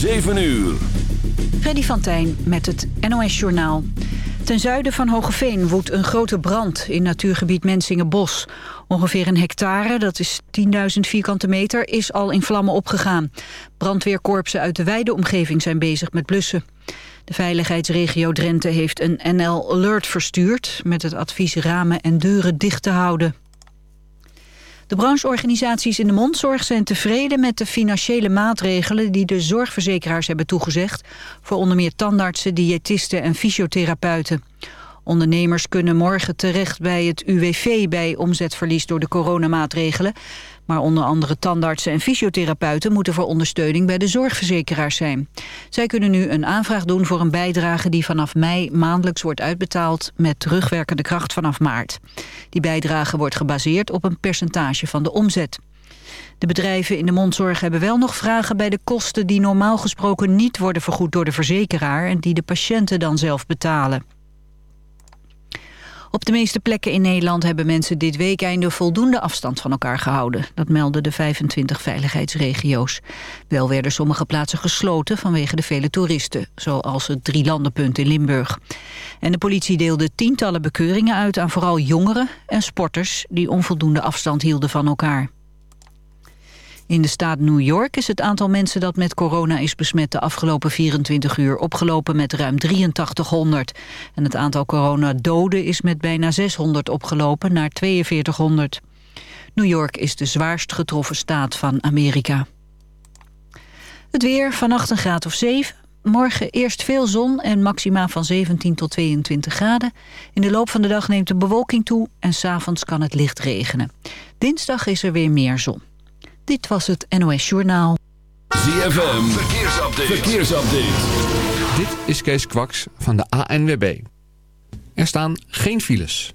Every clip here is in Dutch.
7 uur. Freddy van Tijn met het NOS-journaal. Ten zuiden van Hogeveen woedt een grote brand in natuurgebied Mensingenbos. Ongeveer een hectare, dat is 10.000 vierkante meter, is al in vlammen opgegaan. Brandweerkorpsen uit de wijde omgeving zijn bezig met blussen. De veiligheidsregio Drenthe heeft een NL Alert verstuurd... met het advies ramen en deuren dicht te houden. De brancheorganisaties in de mondzorg zijn tevreden met de financiële maatregelen die de zorgverzekeraars hebben toegezegd voor onder meer tandartsen, diëtisten en fysiotherapeuten. Ondernemers kunnen morgen terecht bij het UWV bij omzetverlies door de coronamaatregelen. Maar onder andere tandartsen en fysiotherapeuten moeten voor ondersteuning bij de zorgverzekeraars zijn. Zij kunnen nu een aanvraag doen voor een bijdrage die vanaf mei maandelijks wordt uitbetaald met terugwerkende kracht vanaf maart. Die bijdrage wordt gebaseerd op een percentage van de omzet. De bedrijven in de mondzorg hebben wel nog vragen bij de kosten die normaal gesproken niet worden vergoed door de verzekeraar en die de patiënten dan zelf betalen. Op de meeste plekken in Nederland hebben mensen dit weekende voldoende afstand van elkaar gehouden. Dat melden de 25 veiligheidsregio's. Wel werden sommige plaatsen gesloten vanwege de vele toeristen, zoals het Drielandenpunt in Limburg. En de politie deelde tientallen bekeuringen uit aan vooral jongeren en sporters die onvoldoende afstand hielden van elkaar. In de staat New York is het aantal mensen dat met corona is besmet de afgelopen 24 uur opgelopen met ruim 8300. En het aantal coronadoden is met bijna 600 opgelopen naar 4200. New York is de zwaarst getroffen staat van Amerika. Het weer, vannacht een graad of 7. Morgen eerst veel zon en maxima van 17 tot 22 graden. In de loop van de dag neemt de bewolking toe en s'avonds kan het licht regenen. Dinsdag is er weer meer zon. Dit was het NOS Journaal. ZFM, verkeersupdate. verkeersupdate. Dit is Kees Kwaks van de ANWB. Er staan geen files.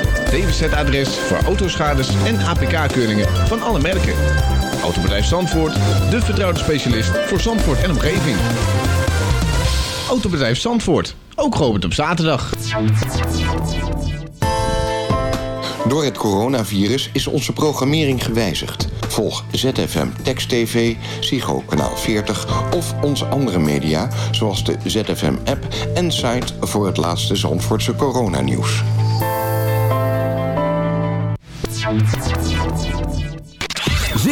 DWZ-adres voor autoschades en APK-keuringen van alle merken. Autobedrijf Zandvoort, de vertrouwde specialist voor Zandvoort en omgeving. Autobedrijf Zandvoort, ook geopend op zaterdag. Door het coronavirus is onze programmering gewijzigd. Volg ZFM Text TV, Psycho Kanaal 40 of onze andere media... zoals de ZFM-app en site voor het laatste Zandvoortse coronanieuws.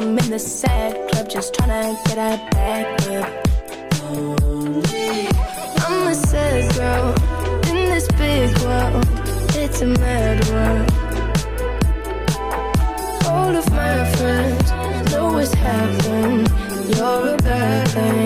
I'm in the sad club just tryna get a back up. I'm a sad girl in this big world. It's a mad world. All of my friends know what's happened. You're a bad thing.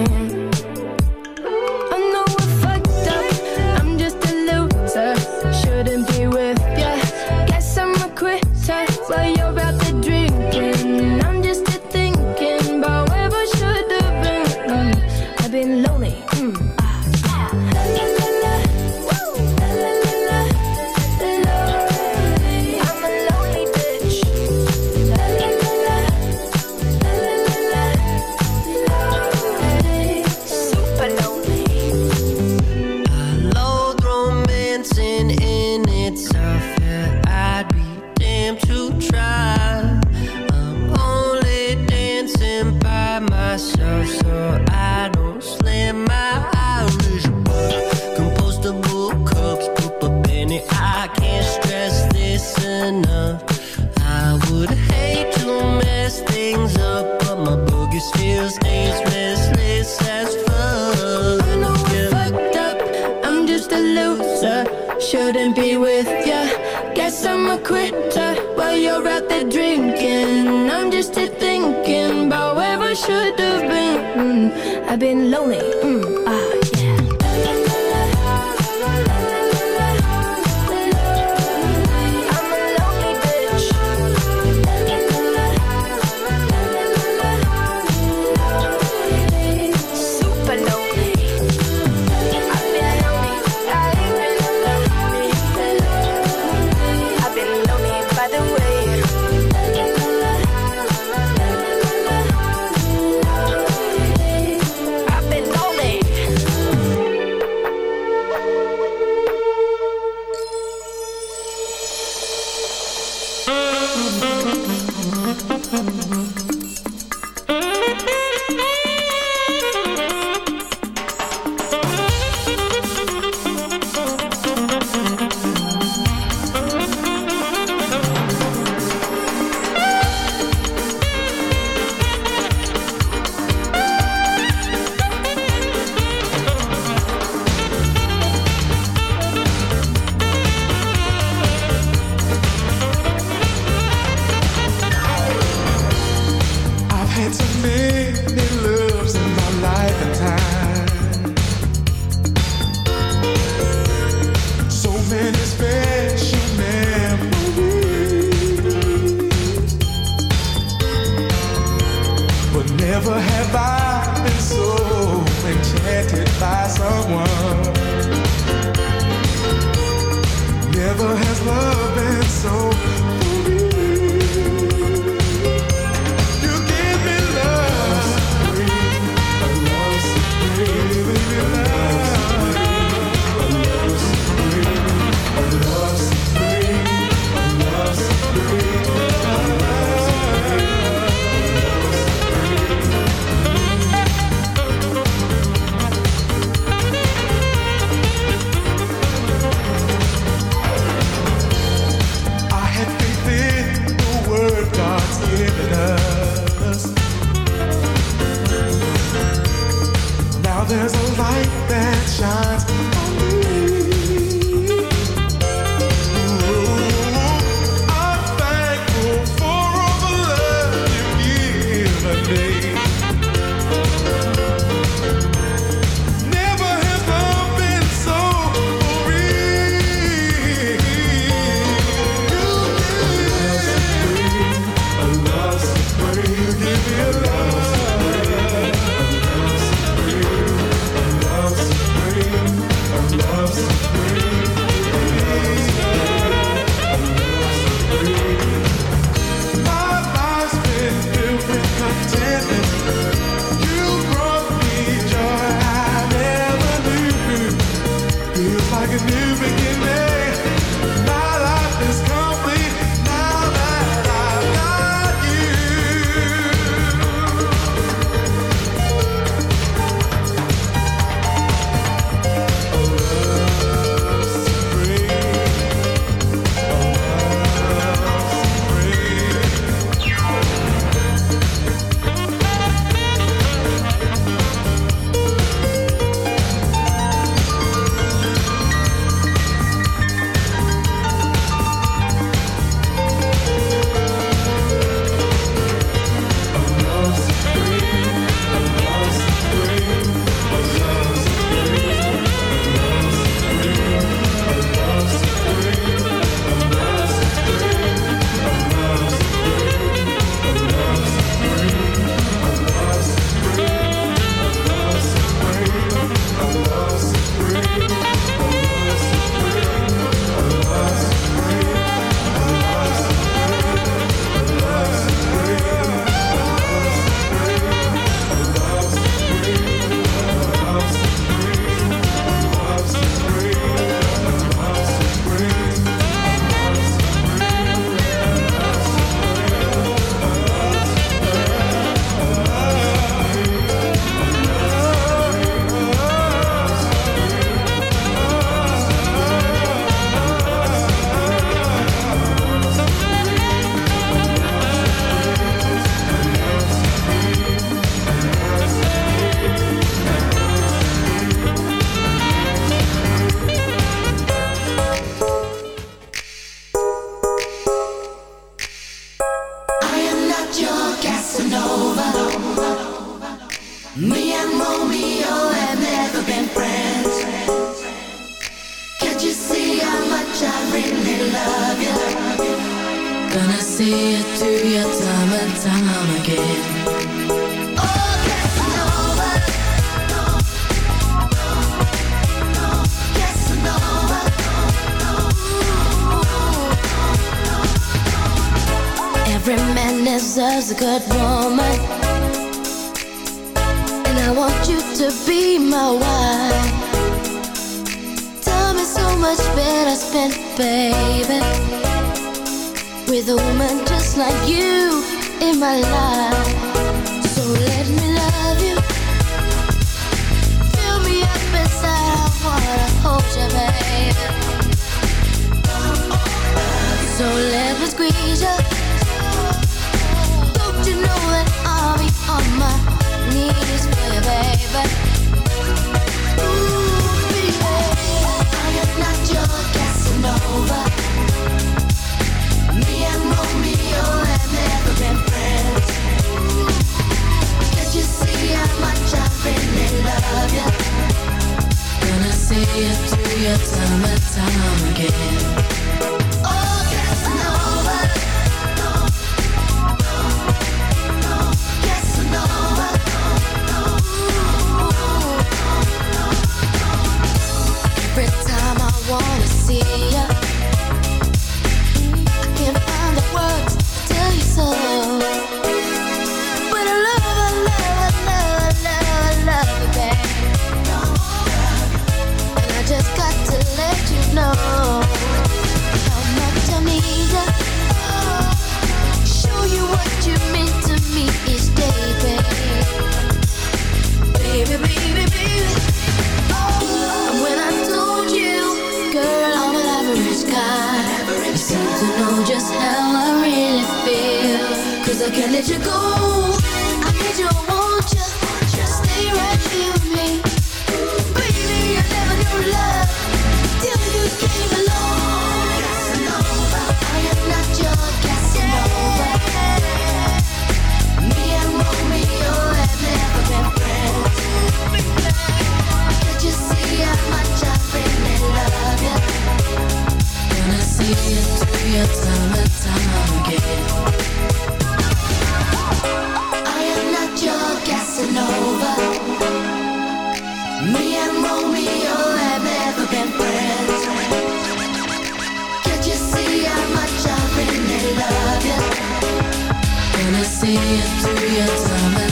It through your time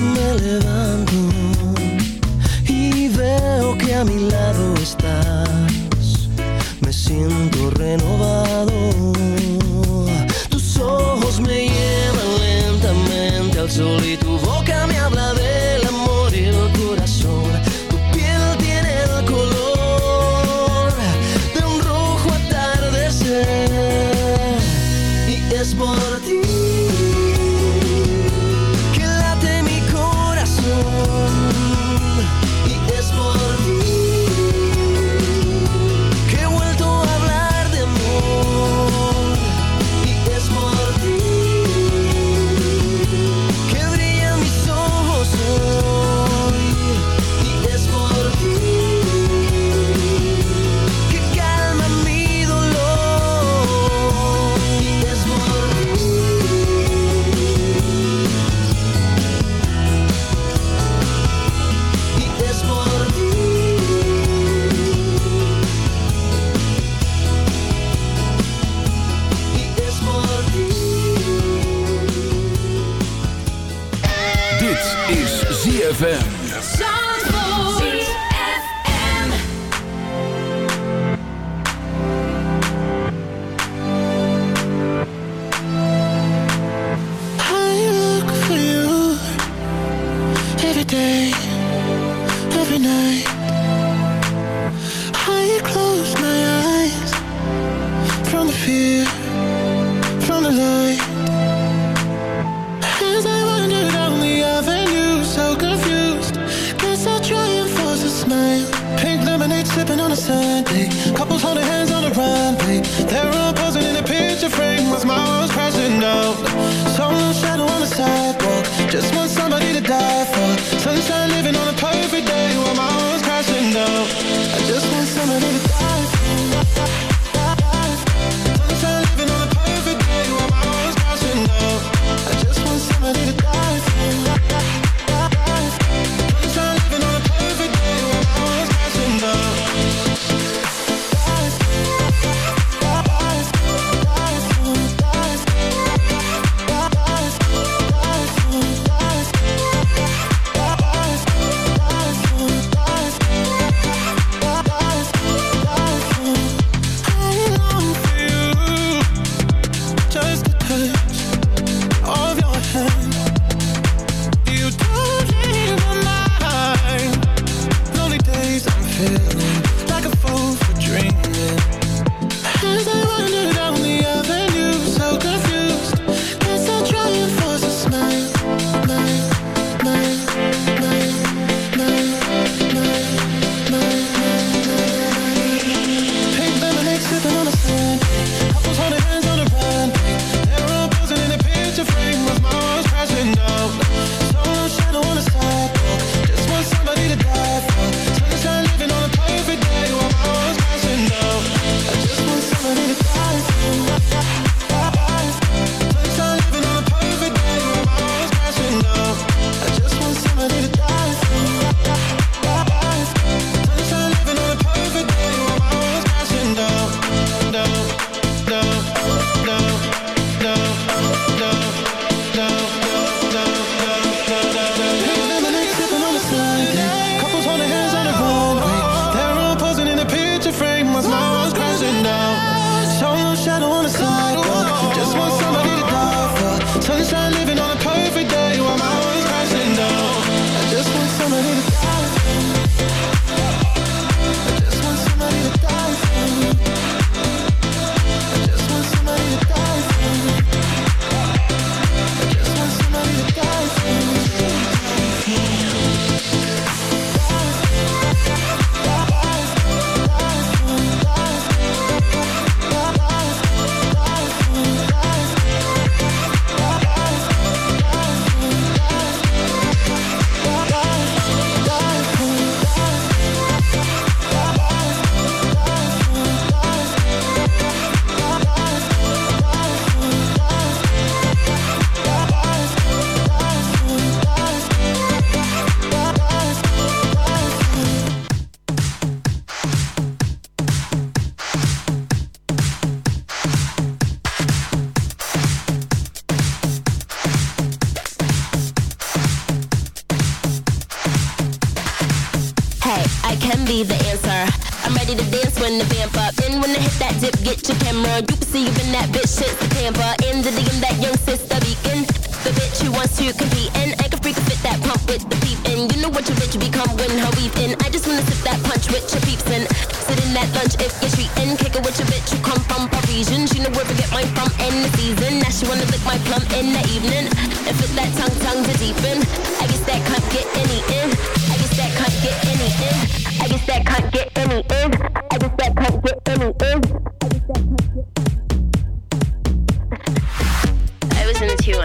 me levanto y veo que a mi lado estás, me siento renovado. Tus ojos me llevan lentamente al sol y tu boca me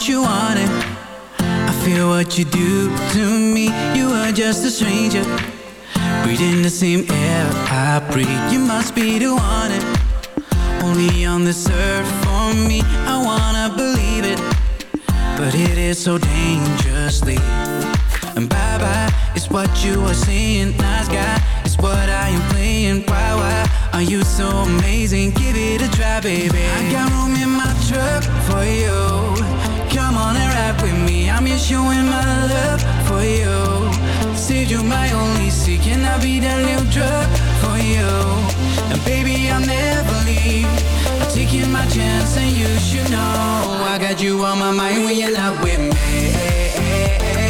what you wanted. I feel what you do to me. You are just a stranger. Breathing the same air I breathe. You must be the one. It. Only on this earth for me. I wanna believe it. But it is so dangerously. And bye-bye is what you are saying. Nice guy is what I am playing. Why, why? Are you so amazing? Give it a try, baby. I got room in my truck for you. Come on and ride with me. I'm just showing my love for you. Said you my only seat. Can I be that new drug for you? And baby, I'll never leave. I'm taking my chance and you should know. I got you on my mind when you're not with me.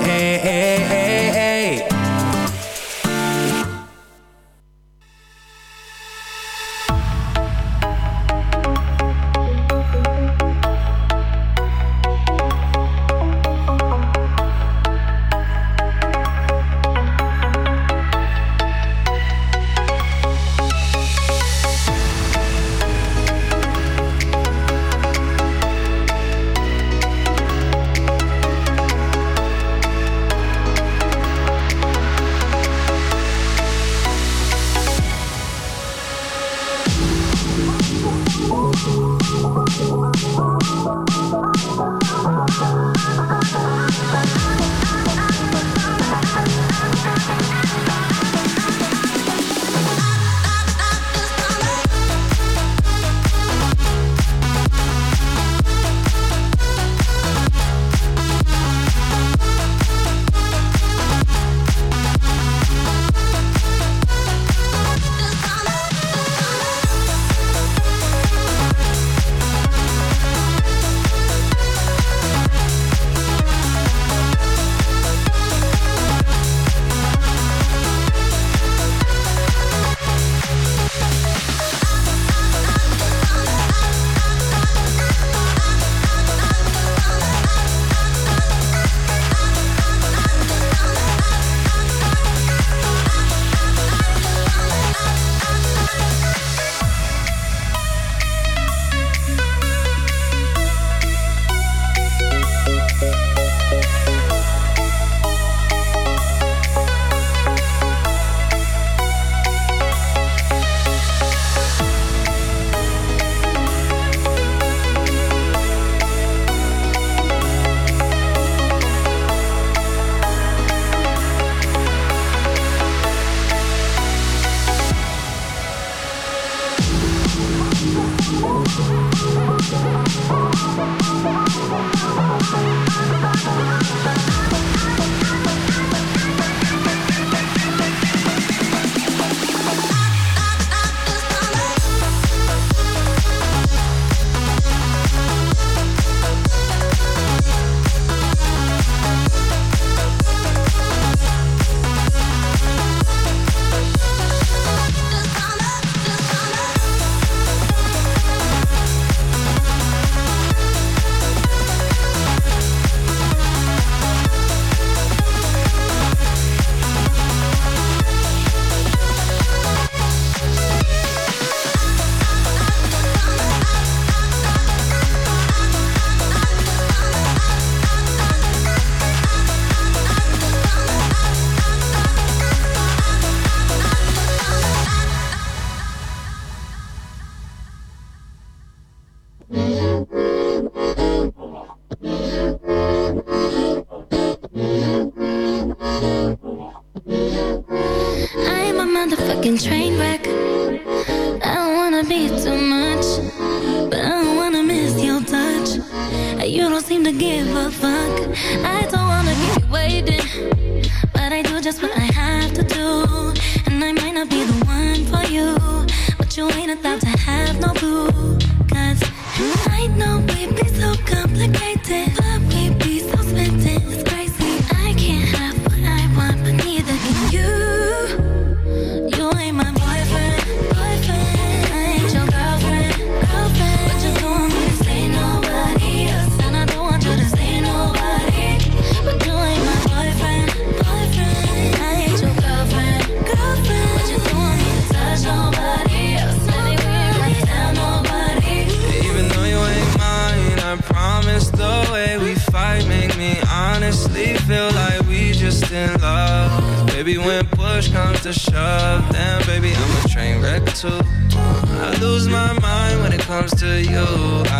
Then baby, I'm a train wreck too. I lose my mind when it comes to you.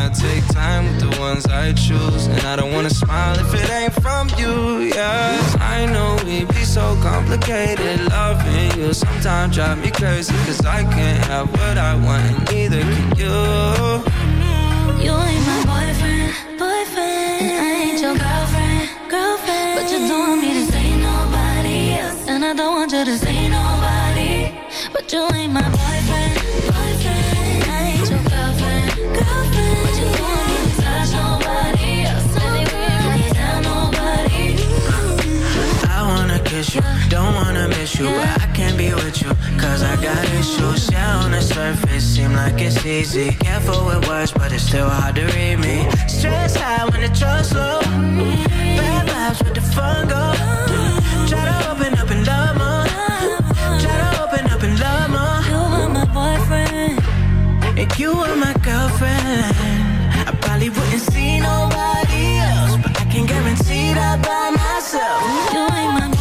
I take time with the ones I choose, and I don't wanna smile if it ain't from you. Yeah, I know we be so complicated. Loving you sometimes drive me crazy, cause I can't have what I want, and neither can you. You ain't my boyfriend, boyfriend. I ain't your girlfriend, girlfriend. But you don't want me to say nobody else, and I don't want you to say nobody. Fun go. Try to open up and love more. You are my girlfriend. I probably wouldn't see nobody else, but I can guarantee that by myself. You ain't my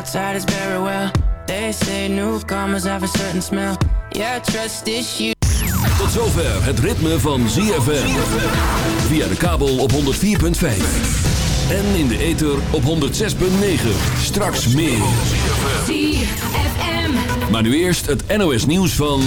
With outsiders very well. They say newcomers have a certain smell. Yeah, trust issues. Tot zover het ritme van ZFM. Via de kabel op 104.5. En in de ether op 106.9. Straks meer. ZFM. Maar nu eerst het NOS nieuws van...